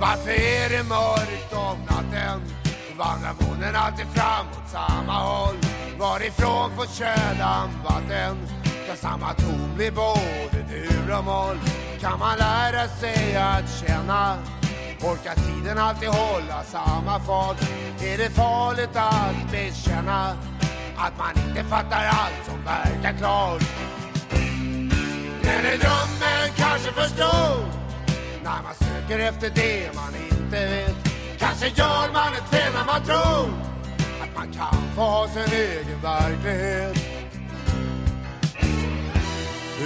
Varför är det mörkt om natten? Vandrar månen alltid fram åt samma håll? Varifrån får kärlan vatten? Kan samma ton bli både dur och moll? Kan man lära sig att känna? Orkar tiden alltid hålla samma fart? Är det farligt att bekänna att man inte fattar allt som verkar klart? Men är drömmen kanske för stor? När man söker efter det man inte vet Kanske gör man ett fel när man tror Att man kan få ha sin egen verklighet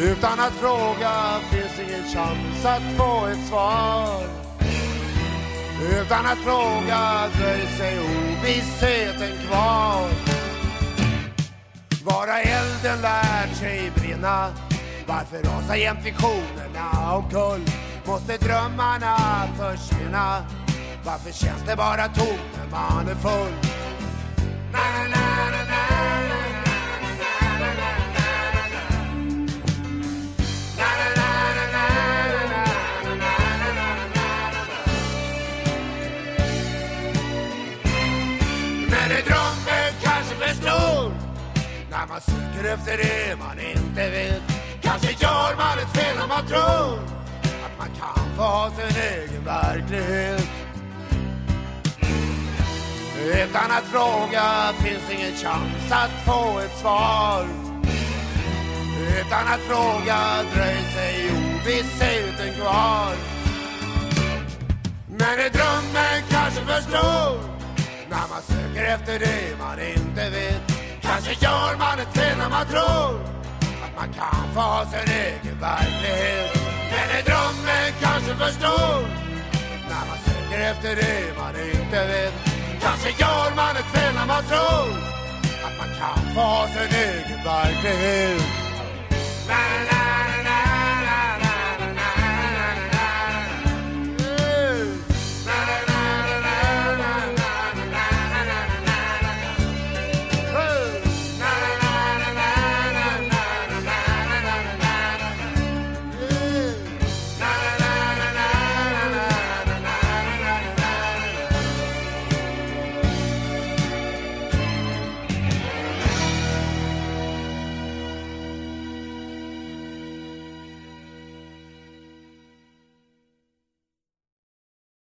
Utan att fråga finns ingen chans att få ett svar utan att fråga dröjer sig ovissheten kvar Vara elden lärt sig brinna Varför rasar jämt visionerna omkull? Måste drömmarna försvinna? Varför känns det bara tomt när man är full? När man söker efter det man inte vet. Kanske gör man ett fel när man tror Att man kan få ha sin egen verklighet. Utan att fråga finns ingen chans att få ett svar. Utan att fråga dröjer sig ovissheten kvar. Men är drömmen kanske för stor? När man söker efter det man inte vet. Kanske gör man ett fel när man tror Att man kan få ha sin egen verklighet Men är drömmen kanske för stor? När man söker efter det man inte vet Kanske gör man ett fel när man tror Att man kan få ha sin egen verklighet Men